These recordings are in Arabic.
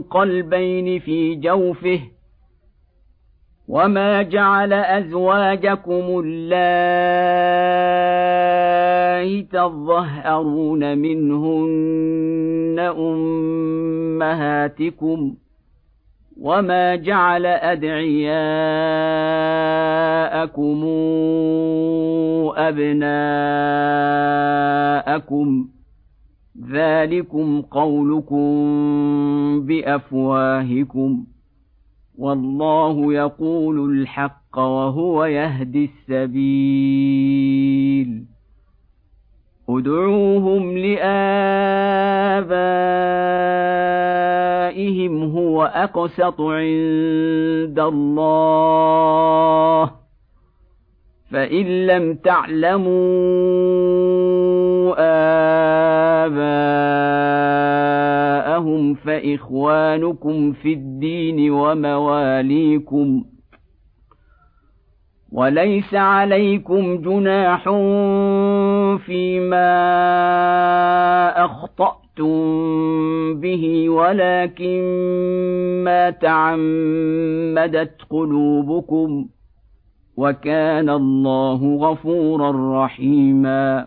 قلبين في جوفه وما جعل أزواجكم اللائي تظهرون منهن أمهاتكم وما جعل أدعياءكم أبناءكم ذلكم قولكم بأفواهكم والله يقول الحق وهو يهدي السبيل. ادعوهم لآبائهم هو أقسط عند الله. فإن لم تعلموا آباءهم فإخوانكم في الدين ومواليكم وليس عليكم جناح فيما أخطأتم به ولكن ما تعمدت قلوبكم وكان الله غفورا رحيما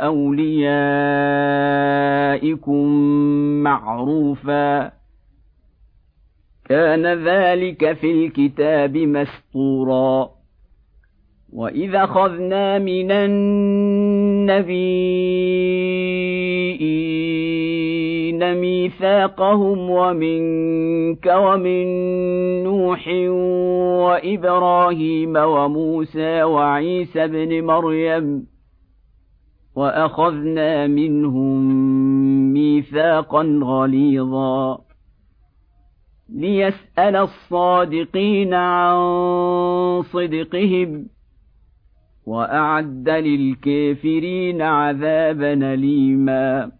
أوليائكم معروفا كان ذلك في الكتاب مسطورا وإذا أخذنا من النبيين ميثاقهم ومنك ومن نوح وإبراهيم وموسى وعيسى ابن مريم وأخذنا منهم ميثاقا غليظا. ليسأل الصادقين عن صدقهم وأعد للكافرين عذابا أليما.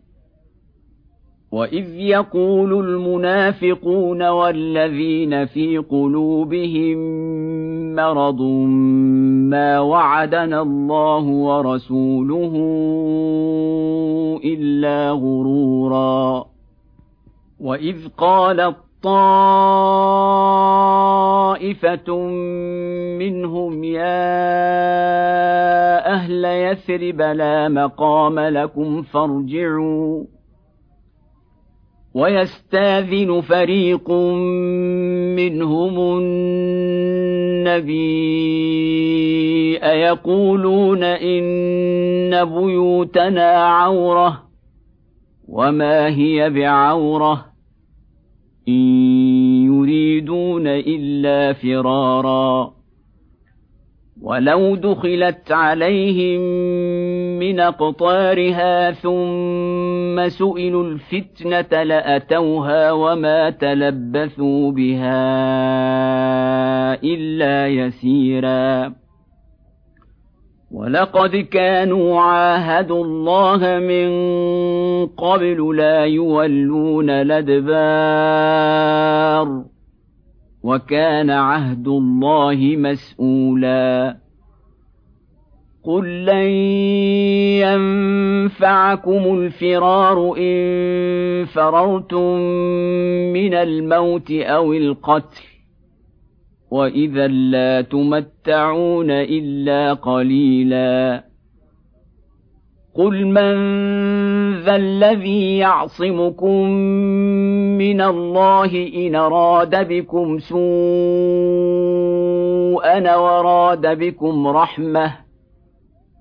واذ يقول المنافقون والذين في قلوبهم مرض ما وعدنا الله ورسوله الا غرورا واذ قالت طائفه منهم يا أهل يثرب لا مقام لكم فارجعوا ويستاذن فريق منهم النبي أيقولون إن بيوتنا عورة وما هي بعورة إن يريدون إلا فرارا ولو دخلت عليهم من أقطارها ثم سئلوا الفتنة لأتوها وما تلبثوا بها إلا يسيرا. ولقد كانوا عاهدوا الله من قبل لا يولون الأدبار وكان عهد الله مسؤولا. قل لن ينفعكم الفرار ان فررتم من الموت أو القتل واذا لا تمتعون الا قليلا قل من ذا الذي يعصمكم من الله ان اراد بكم سوءا وراد بكم رحمه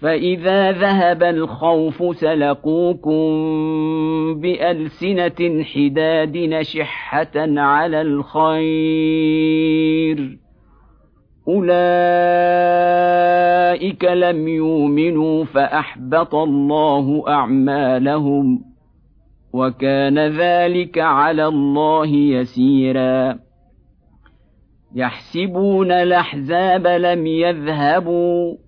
فاذا ذهب الخوف سلقوكم بالسنه حداد نشحه على الخير اولئك لم يؤمنوا فاحبط الله اعمالهم وكان ذلك على الله يسيرا يحسبون الاحزاب لم يذهبوا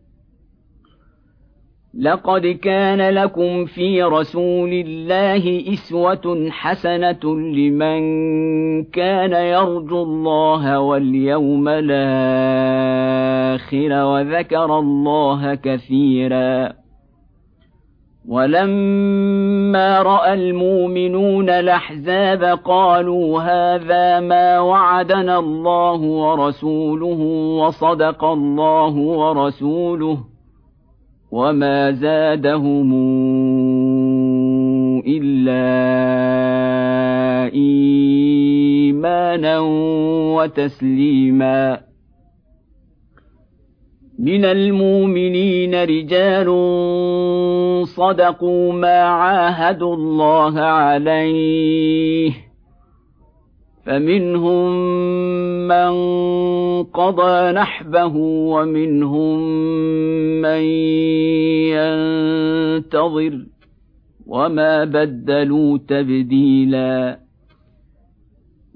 لقد كان لكم في رسول الله إسوة حسنة لمن كان يرجو الله واليوم الآخر وذكر الله كثيرا. ولما رأى المؤمنون الأحزاب قالوا هذا ما وعدنا الله ورسوله وصدق الله ورسوله وما زادهم الا ايمانا وتسليما من المؤمنين رجال صدقوا ما عاهدوا الله عليه فمنهم من قضى نحبه ومنهم من ينتظر وما بدلوا تبديلا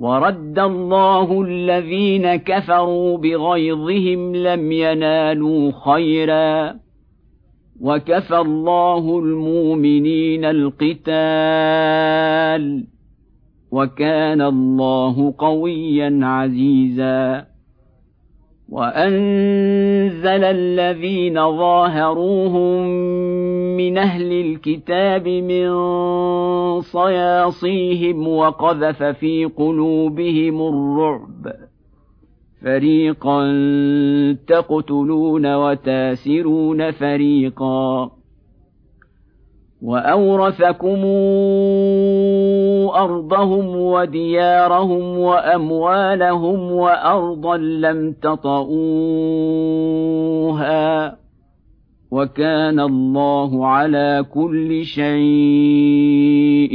ورد الله الذين كفروا بغيظهم لم ينالوا خيرا. وكفى الله المؤمنين القتال. وكان الله قويا عزيزا. وأنزل الذين ظاهروهم من أهل الكتاب من صياصيهم وقذف في قلوبهم الرعب. فريقا تقتلون وتاسرون فريقا. وأورثكم أرضهم وديارهم وأموالهم وأرضا لم تطئوها. وكان الله على كل شيء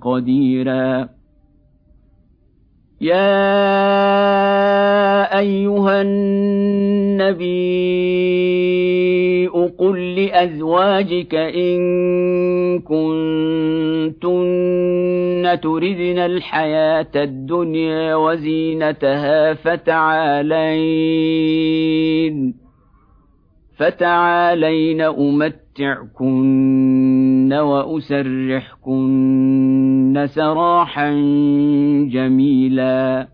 قديرا. يا أيها النبي قل لأزواجك إن كنتن تردن الحياة الدنيا وزينتها فتعالين. فتعالين أمتعكن وأسرحكن سراحا جميلا.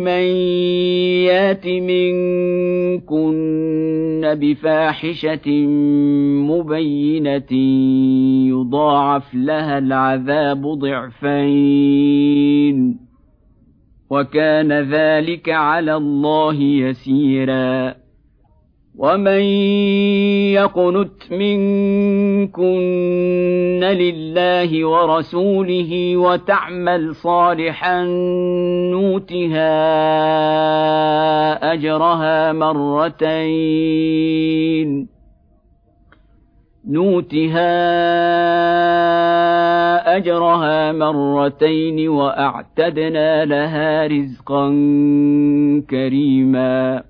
من يات منكن بفاحشه مبينه يضاعف لها العذاب ضعفين وكان ذلك على الله يسيرا ومن يقنت منكن لله ورسوله وتعمل صالحا نوتها اجرها مرتين نوتها اجرها مرتين واعتدنا لها رزقا كريما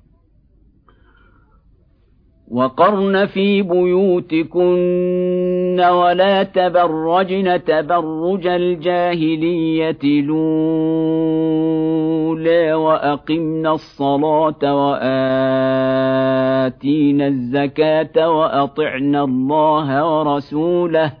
وقرن في بيوتكن ولا تبرجن تبرج الجاهلية الأولى واقمن الصلاة وآتينا الزكاة واطعن الله ورسوله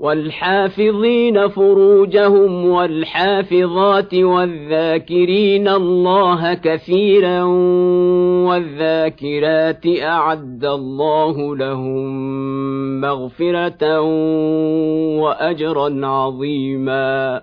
والحافظين فروجهم والحافظات والذاكرين الله كثيرا والذاكرات أعد الله لهم مغفرة واجرا عظيما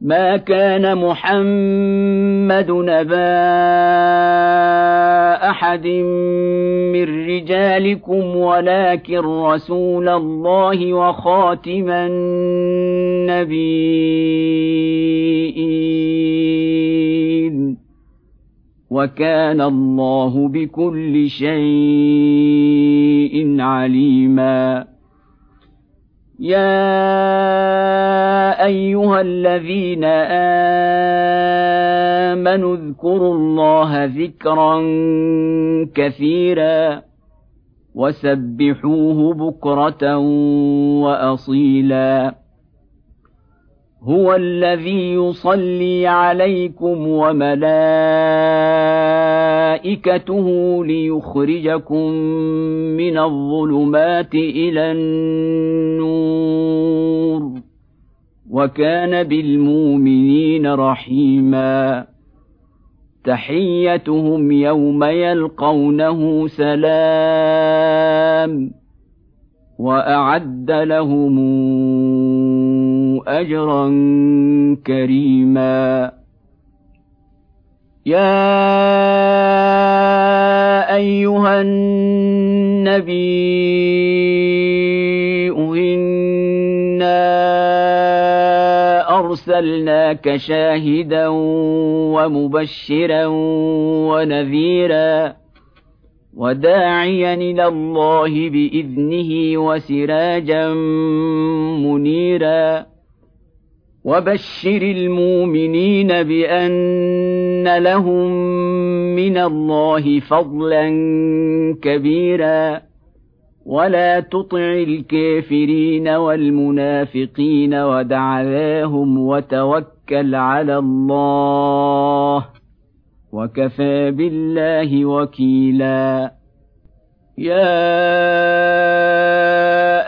ما كان محمد نبا أحد من رجالكم ولكن رسول الله وخاتم النبيين. وكان الله بكل شيء عليما. يا ايها الذين امنوا اذكروا الله ذكرا كثيرا وسبحوه بكره واصيلا هو الذي يصلي عليكم وملائكته ليخرجكم من الظلمات إلى النور وكان بالمؤمنين رحيما. تحيتهم يوم يلقونه سلام وأعد لهم أجرا كريما. يا أيها النبي إنا أرسلناك شاهدا ومبشرا ونذيرا وداعيا إلى الله بإذنه وسراجا منيرا. وبشر المؤمنين بان لهم من الله فضلا كبيرا ولا تطع الكافرين والمنافقين ودع ذاهم وتوكل على الله وكفى بالله وكيلا يا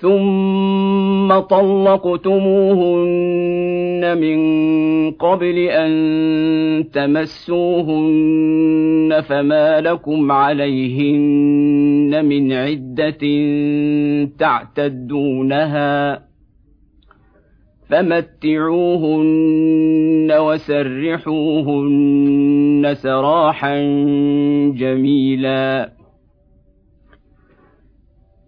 ثم طلقتموهن من قبل أن تمسوهن فما لكم عليهن من عدة تعتدونها فمتعوهن وسرحوهن سراحا جميلا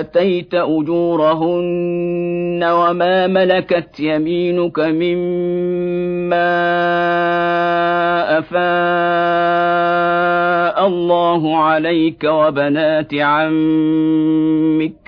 آتيت أجورهن وما ملكت يمينك مما أفاء الله عليك وبنات عمك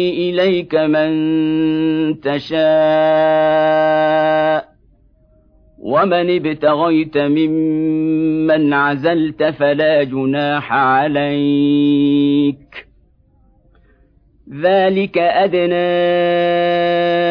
إليك من تشاء ومن ابتغيت ممن عزلت فلا جناح عليك. ذلك أدنى ان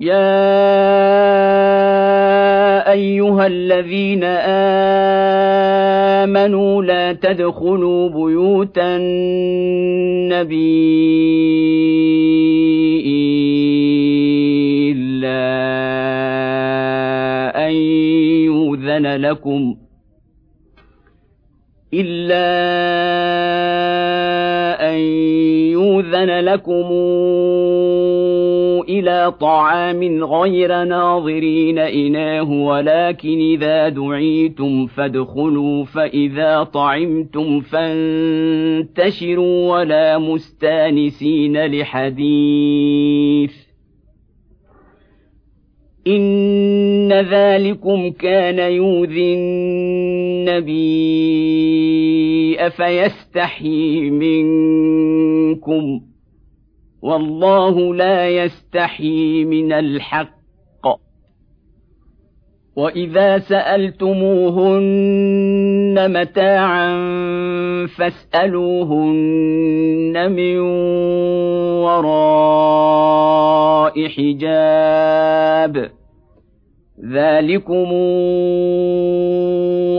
يا ايها الذين امنوا لا تدخلوا بيوت النبي الا ان يؤذن لكم الا ان يؤذن لكم إلى طعام غير ناظرين إناه ولكن إذا دعيتم فادخلوا فإذا طعمتم فانتشروا ولا مستانسين لحديث. إن ذلكم كان يؤذي النبي فيستحيي منكم؟ والله لا يستحيي من الحق. وإذا سألتموهن متاعا فاسألوهن من وراء حجاب. ذلكم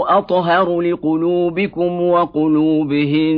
أطهر لقلوبكم وقلوبهن.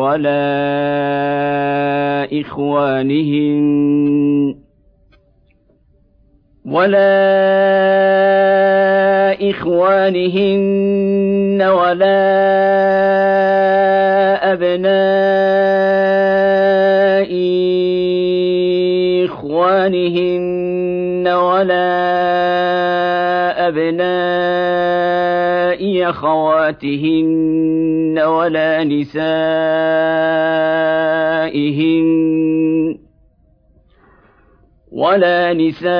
ولا اخوانهن ولا إخوانهن ولا أبناء إخوانهن ولا أبناء أخواتهن ولا نسائهن ولا نسائهن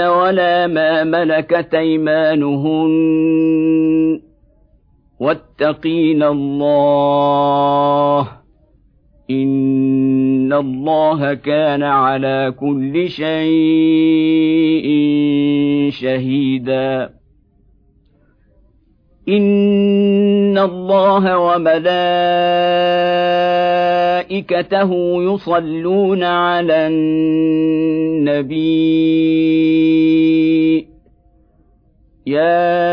ولا ما ملكت أيمانهن واتقين الله ان الله كان على كل شيء شهيدا. ان الله وملائكته يصلون على النبي. يا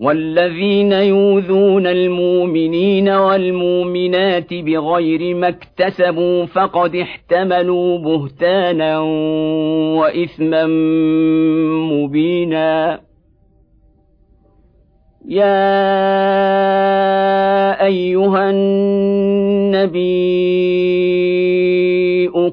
والذين يؤذون المؤمنين والمؤمنات بغير ما اكتسبوا فقد احتملوا بهتانا وإثما مبينا. يا أيها النبي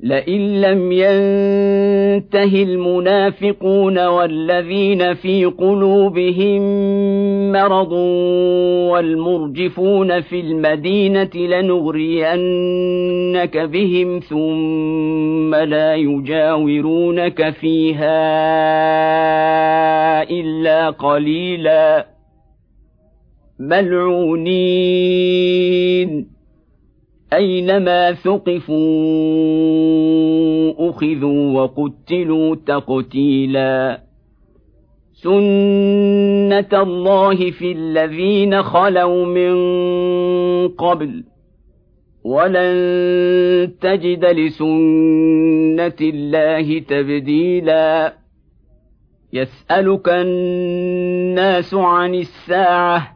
لئن لم ينته المنافقون والذين في قلوبهم مرض والمرجفون في المدينة لنغرينك بهم ثم لا يجاورونك فيها إلا قليلا. ملعونين. أينما ثقفوا أخذوا وقتلوا تقتيلا. سنه الله في الذين خلوا من قبل. ولن تجد لسنه الله تبديلا. يسالك الناس عن الساعة.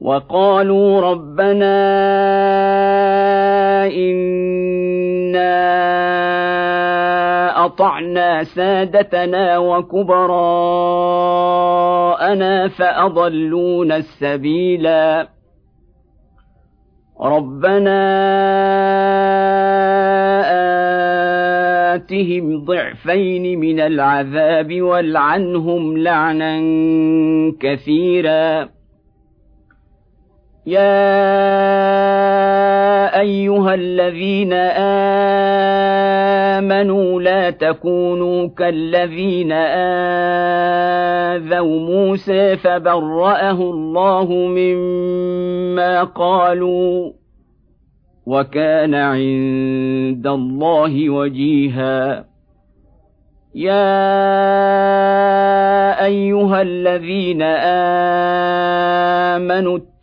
وقالوا ربنا إنا أطعنا سادتنا وكبراءنا فأضلونا السبيلا. ربنا آتهم ضعفين من العذاب والعنهم لعنا كثيرا. يا ايها الذين امنوا لا تكونوا كالذين اذوا موسى فبراه الله مما قالوا وكان عند الله وجيها يا ايها الذين امنوا